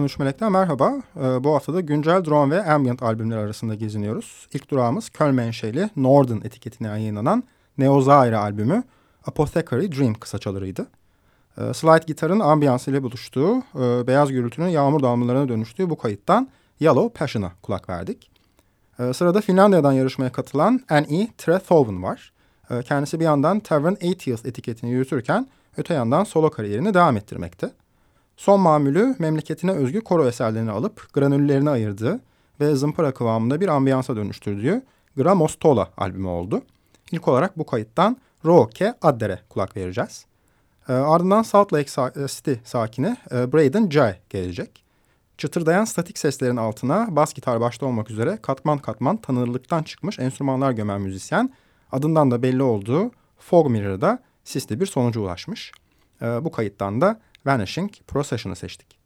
13 Melek'ten merhaba. Ee, bu hafta da güncel drone ve ambient albümler arasında geziniyoruz. İlk durağımız Köln menşeli Norden etiketine yayınlanan Neozaire albümü Apothecary Dream kısaçalarıydı. Ee, slide gitarın ambiyans ile buluştuğu, e, beyaz gürültünün yağmur damlalarına dönüştüğü bu kayıttan Yellow Passion'a kulak verdik. Ee, sırada Finlandiya'dan yarışmaya katılan N.E. Trethoven var. Ee, kendisi bir yandan Tavern 80 etiketini yürütürken öte yandan solo kariyerini devam ettirmekte. Son mamülü memleketine özgü koro eserlerini alıp granüllerini ayırdığı ve zımpara kıvamında bir ambiyansa dönüştürdüğü Gramostola albümü oldu. İlk olarak bu kayıttan Roke Adder'e kulak vereceğiz. E, ardından Salt Lake e, City sakini e, Braden Jay gelecek. Çıtırdayan statik seslerin altına bas gitar başta olmak üzere katman katman tanınırlıktan çıkmış enstrümanlar gömen müzisyen adından da belli olduğu Fog Mirror'da sisli bir sonuca ulaşmış. E, bu kayıttan da Vanishing Procession'ı seçtik.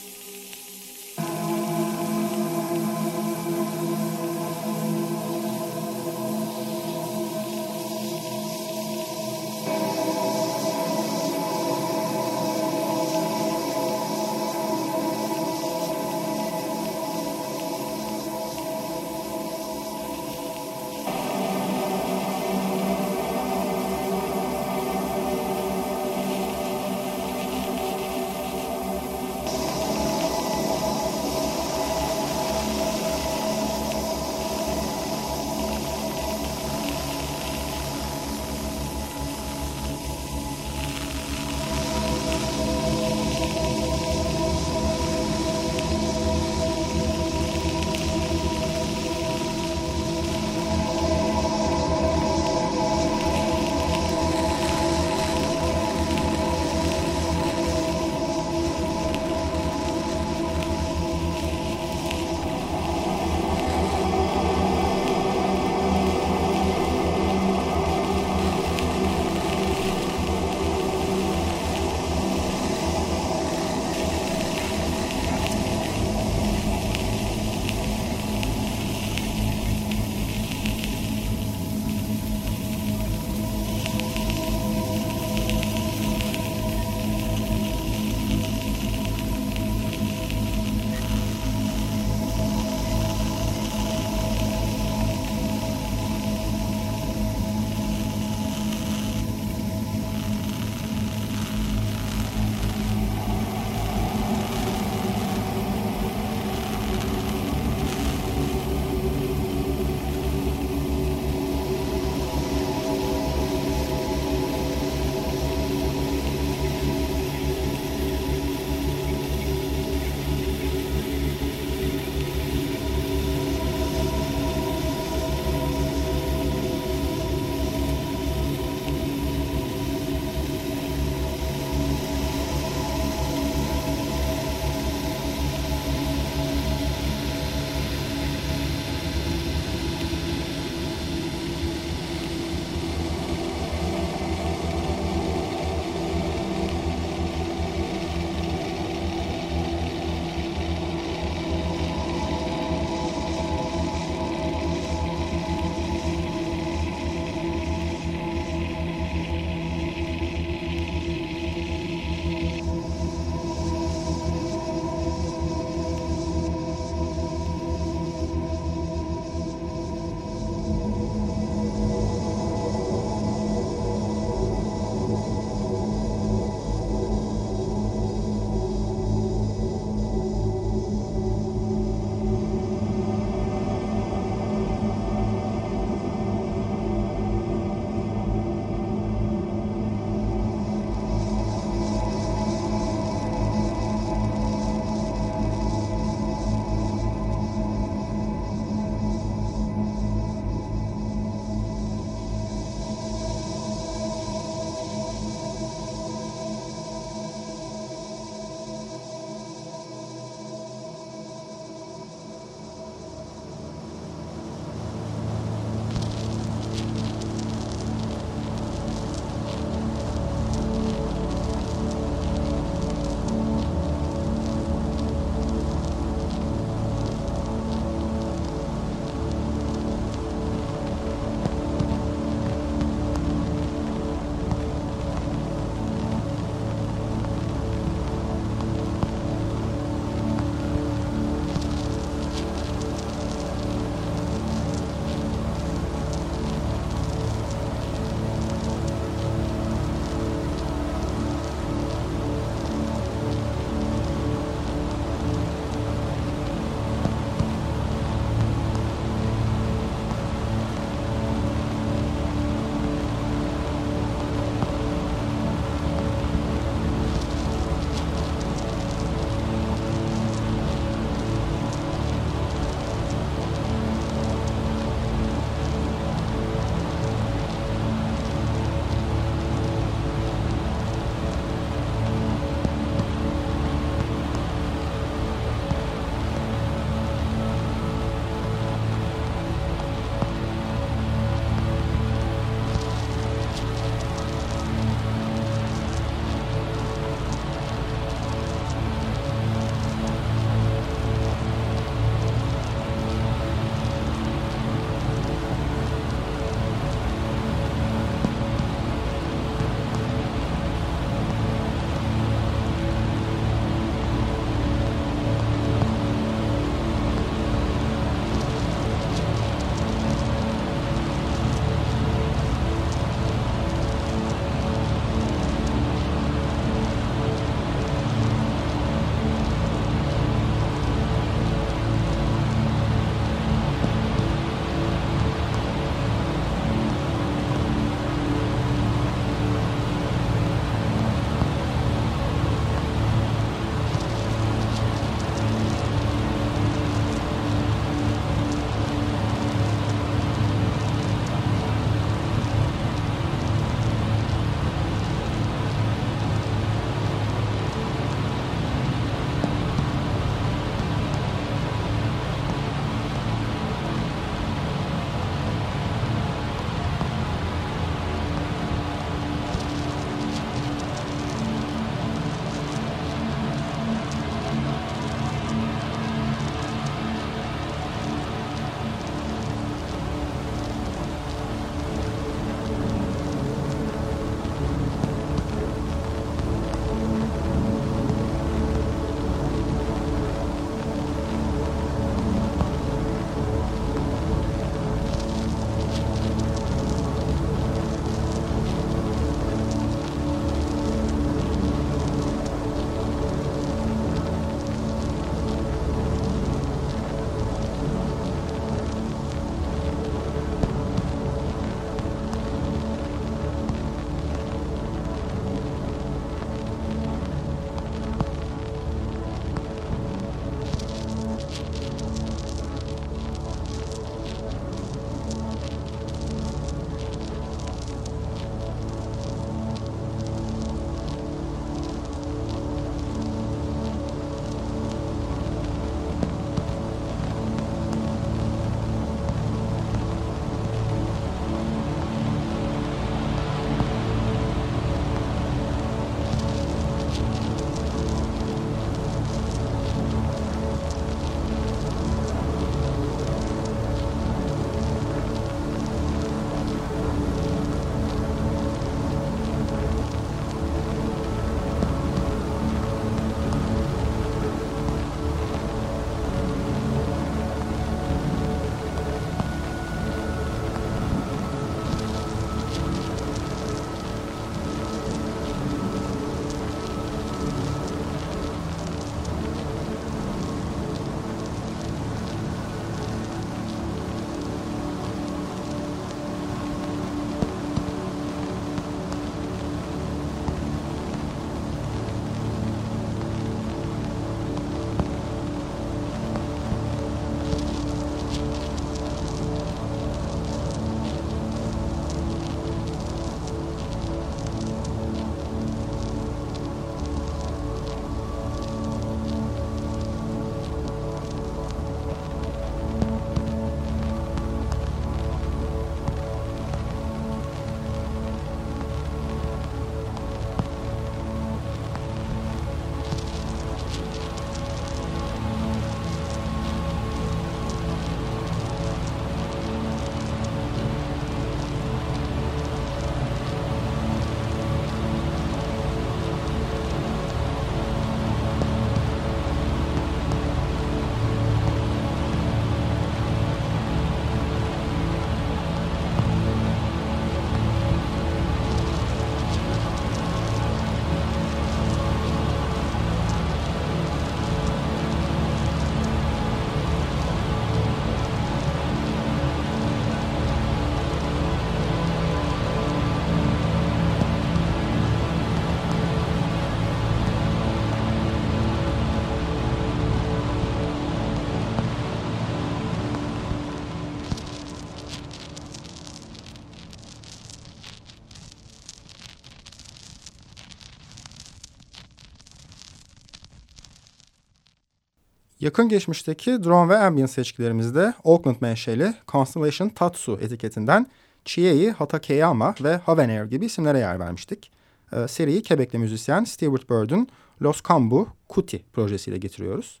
Yakın geçmişteki drone ve ambient seçkilerimizde Oakland menşeli Constellation Tatsu etiketinden Chiei Hatakeyama ve Havenair gibi isimlere yer vermiştik. Ee, seriyi Quebec'li müzisyen Stewart Bird'ün Los Cambu Kuti projesiyle getiriyoruz.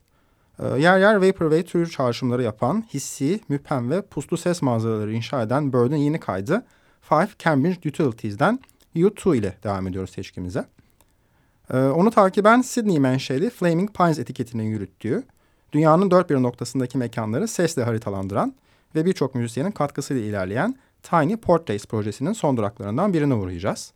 Ee, yer yer Vaporwave türü çağrışımları yapan, hissi, müphem ve puslu ses manzaraları inşa eden Bird'ün yeni kaydı Five Cambridge Utilities'den U2 ile devam ediyoruz seçkimize. Ee, onu takiben Sydney menşeli Flaming Pines etiketinin yürüttüğü, dünyanın dört bir noktasındaki mekanları sesle haritalandıran ve birçok müzisyenin katkısıyla ilerleyen Tiny Portraits projesinin son duraklarından birine uğrayacağız.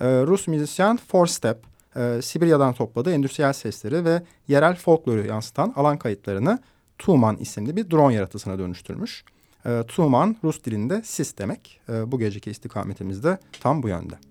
Ee, Rus müzisyen Four Step, e, Sibirya'dan topladığı endüstriyel sesleri ve yerel folkloru yansıtan alan kayıtlarını Tuman isimli bir drone yaratısına dönüştürmüş. E, Tuman Rus dilinde sis demek. E, bu geceki istikametimiz de tam bu yönde.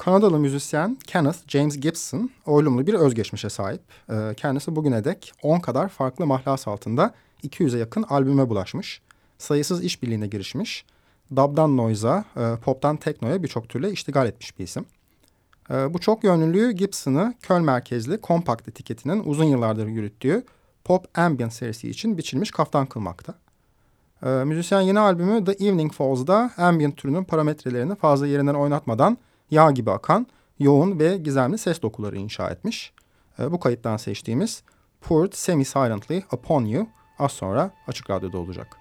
Kanadalı müzisyen Kenneth James Gibson oylumlu bir özgeçmişe sahip. Ee, kendisi bugüne dek 10 kadar farklı mahlas altında 200'e yakın albüme bulaşmış. Sayısız işbirliğine girişmiş. Dub'dan noise'a, e, pop'tan teknoya birçok türle iştigal etmiş bir isim. E, bu çok yönlülüğü Gibson'ı Köln merkezli Compact etiketinin uzun yıllardır yürüttüğü Pop Ambient serisi için biçilmiş kaftan kılmakta. E, müzisyen yeni albümü The Evening Falls'da ambient türünün parametrelerini fazla yerinden oynatmadan yağ gibi akan, yoğun ve gizemli ses dokuları inşa etmiş. E, bu kayıttan seçtiğimiz Poured Semi-Silently Upon You az sonra Açık Radyo'da olacak.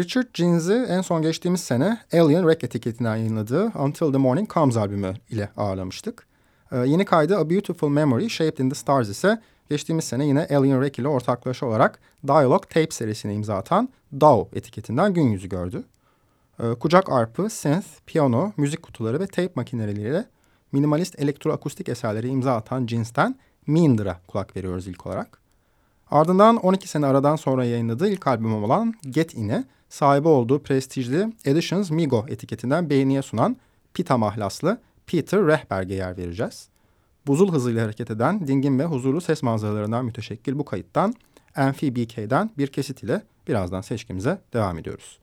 Richard Jeans'i en son geçtiğimiz sene Alien Rec etiketinden yayınladığı Until the Morning Comes albümü ile ağırlamıştık. Ee, yeni kaydı A Beautiful Memory Shaped in the Stars ise geçtiğimiz sene yine Alien Rec ile ortaklaşa olarak Dialogue Tape serisine imza atan DAW etiketinden gün yüzü gördü. Ee, kucak arpı, synth, piyano, müzik kutuları ve tape makineleriyle minimalist elektroakustik eserleri imza atan Jeans'ten Meander'a kulak veriyoruz ilk olarak. Ardından 12 sene aradan sonra yayınladığı ilk albümü olan Get In'i sahibi olduğu prestijli Editions Migo etiketinden beğeniye sunan Pita mahlaslı Peter Rehberg'e yer vereceğiz. Buzul hızıyla hareket eden dingin ve huzurlu ses manzaralarından müteşekkil bu kayıttan Amfi bir kesit ile birazdan seçkimize devam ediyoruz.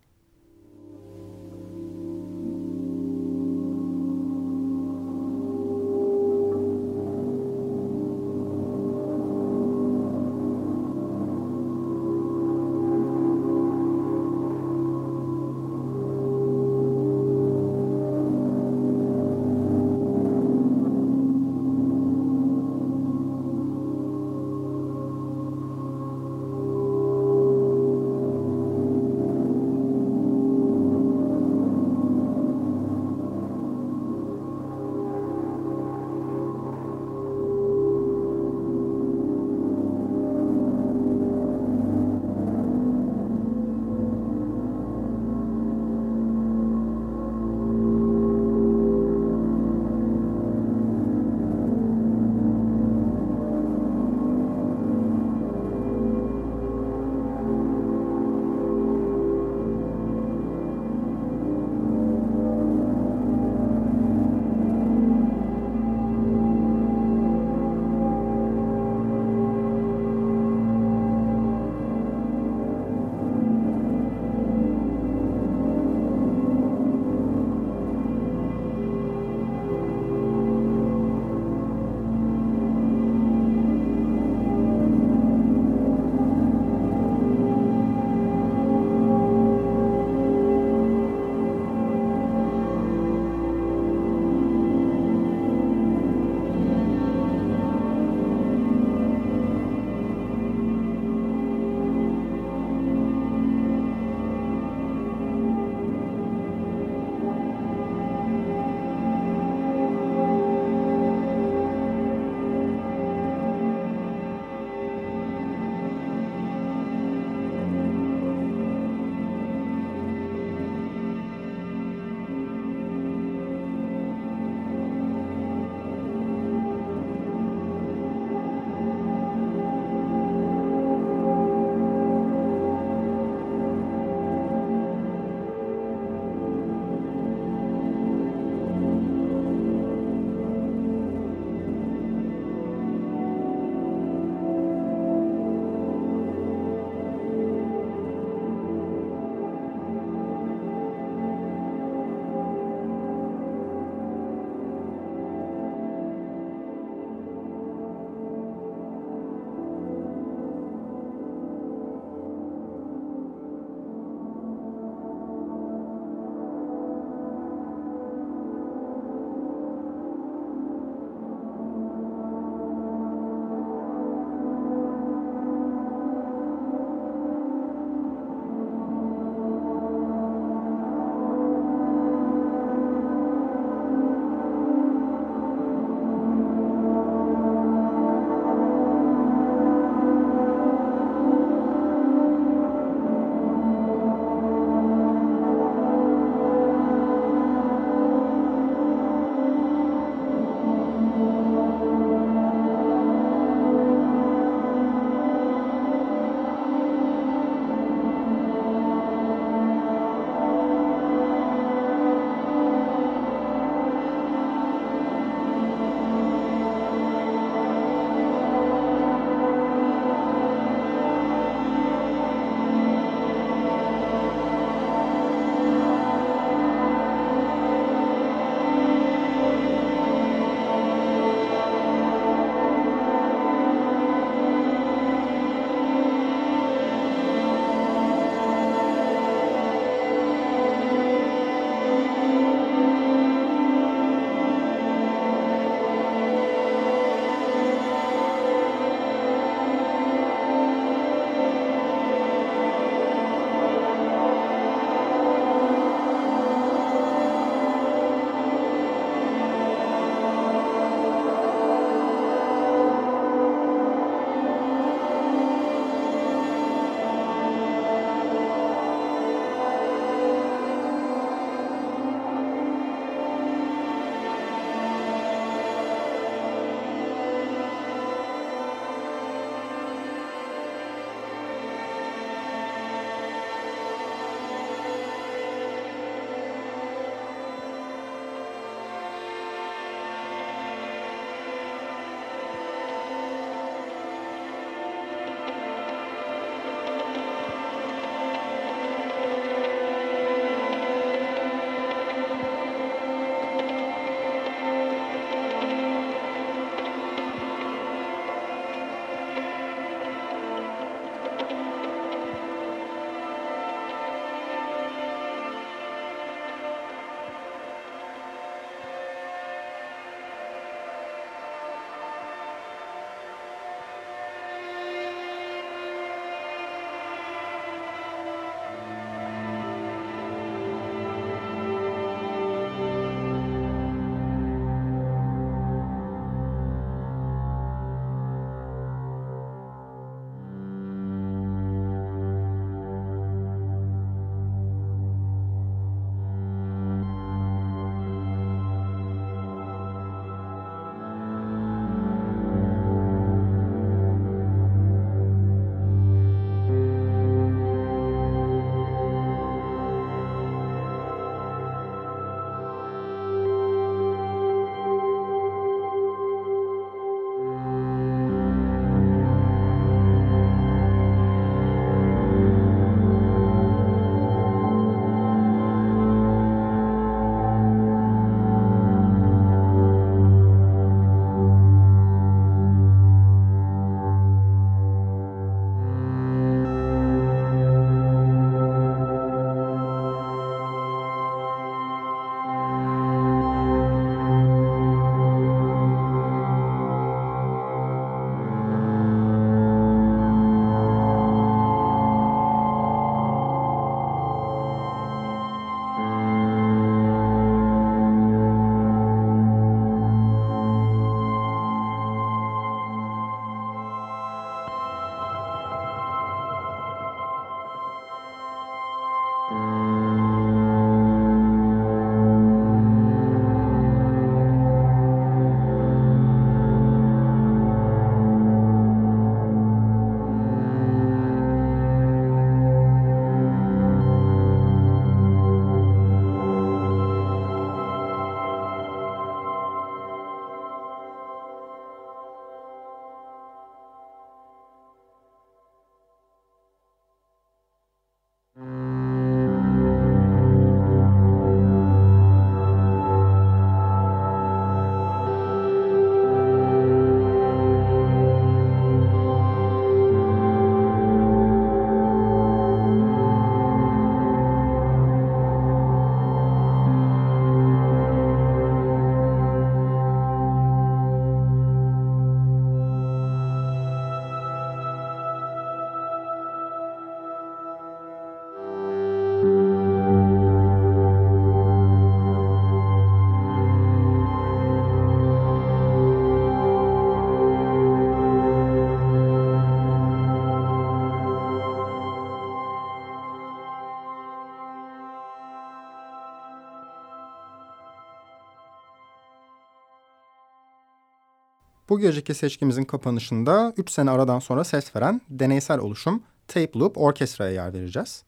Bu geceki seçkimizin kapanışında 3 sene aradan sonra ses veren deneysel oluşum Tape Loop Orkestra'ya yer vereceğiz.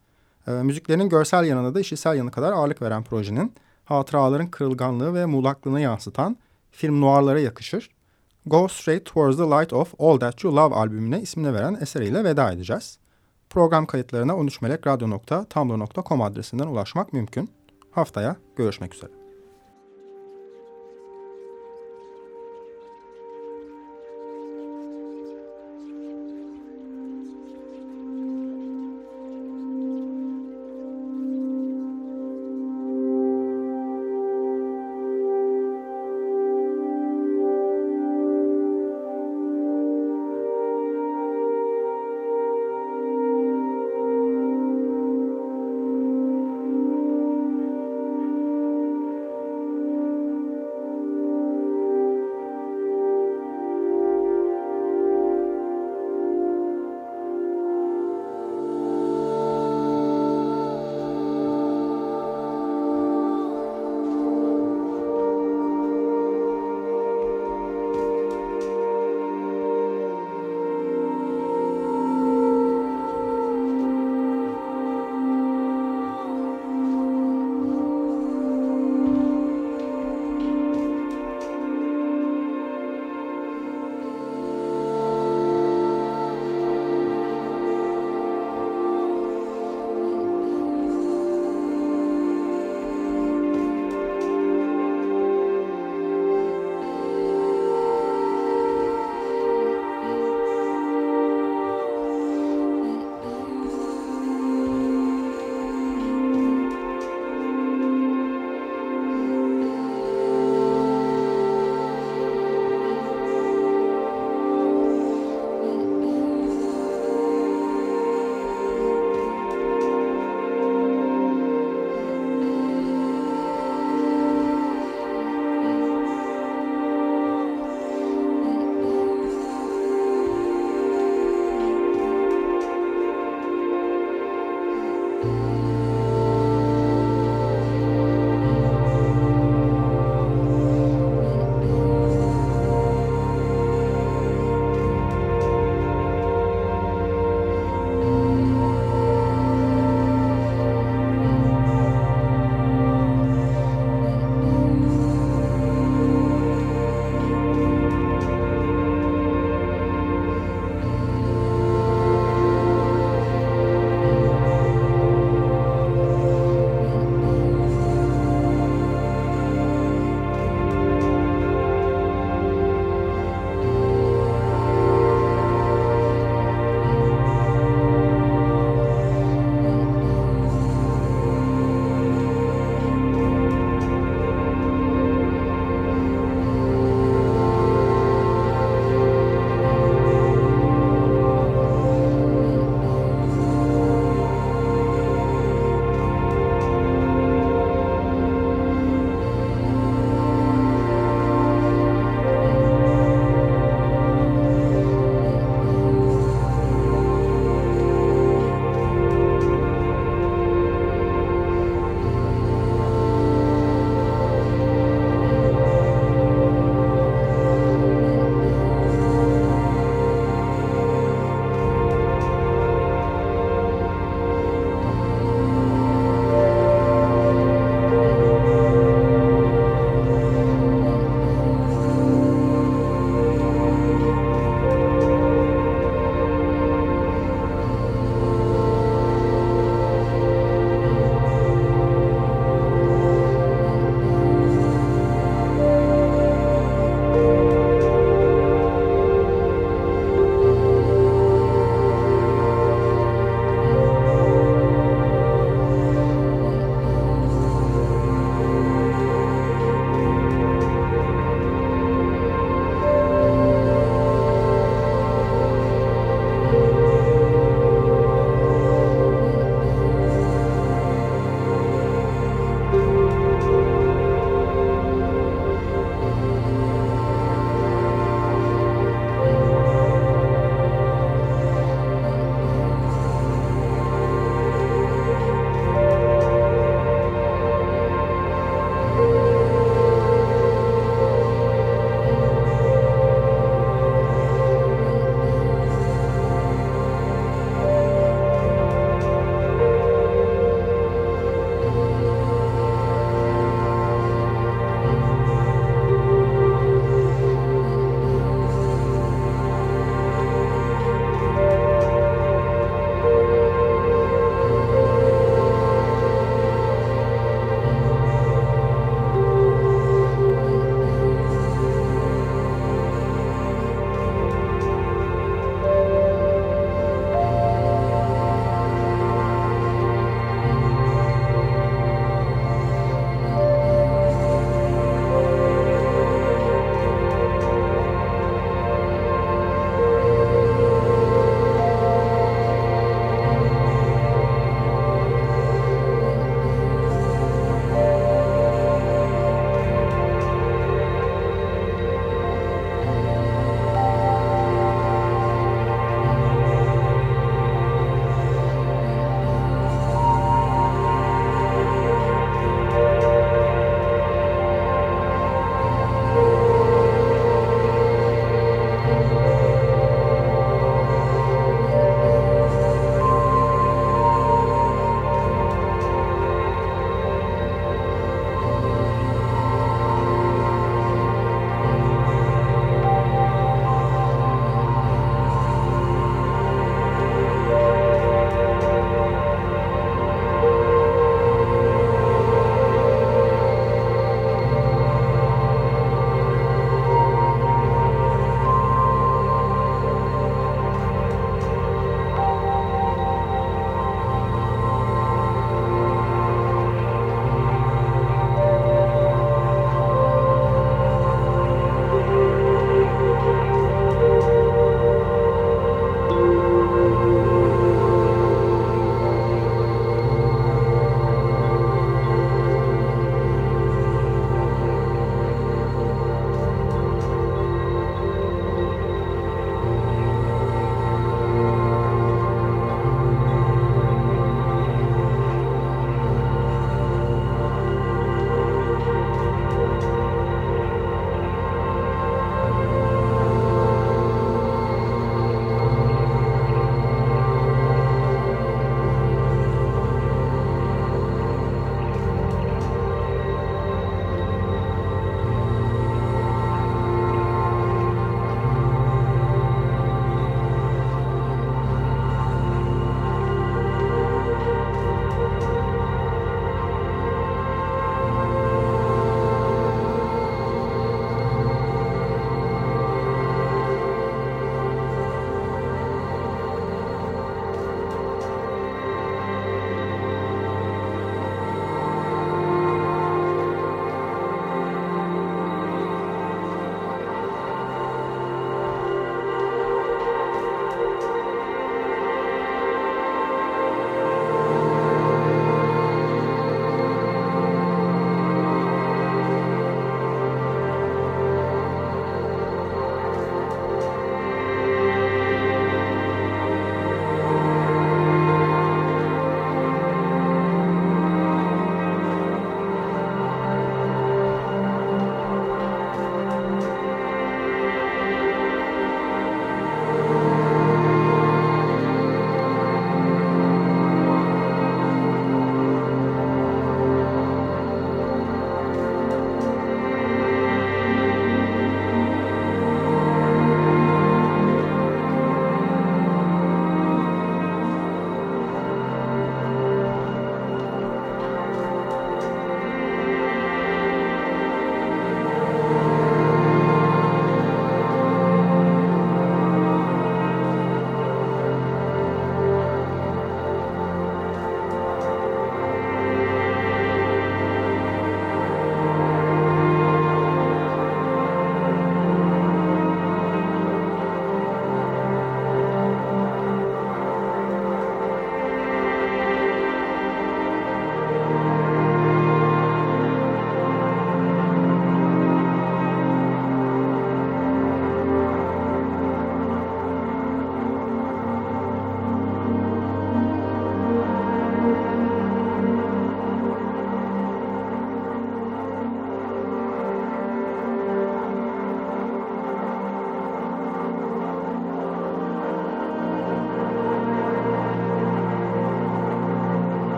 E, müziklerin görsel yanında da işitsel yanı kadar ağırlık veren projenin hatıraların kırılganlığı ve muğlaklığını yansıtan film noirlara yakışır. Go Straight Towards the Light of All That You Love albümüne ismini veren eseriyle veda edeceğiz. Program kayıtlarına 13melekradyo.tumblr.com adresinden ulaşmak mümkün. Haftaya görüşmek üzere.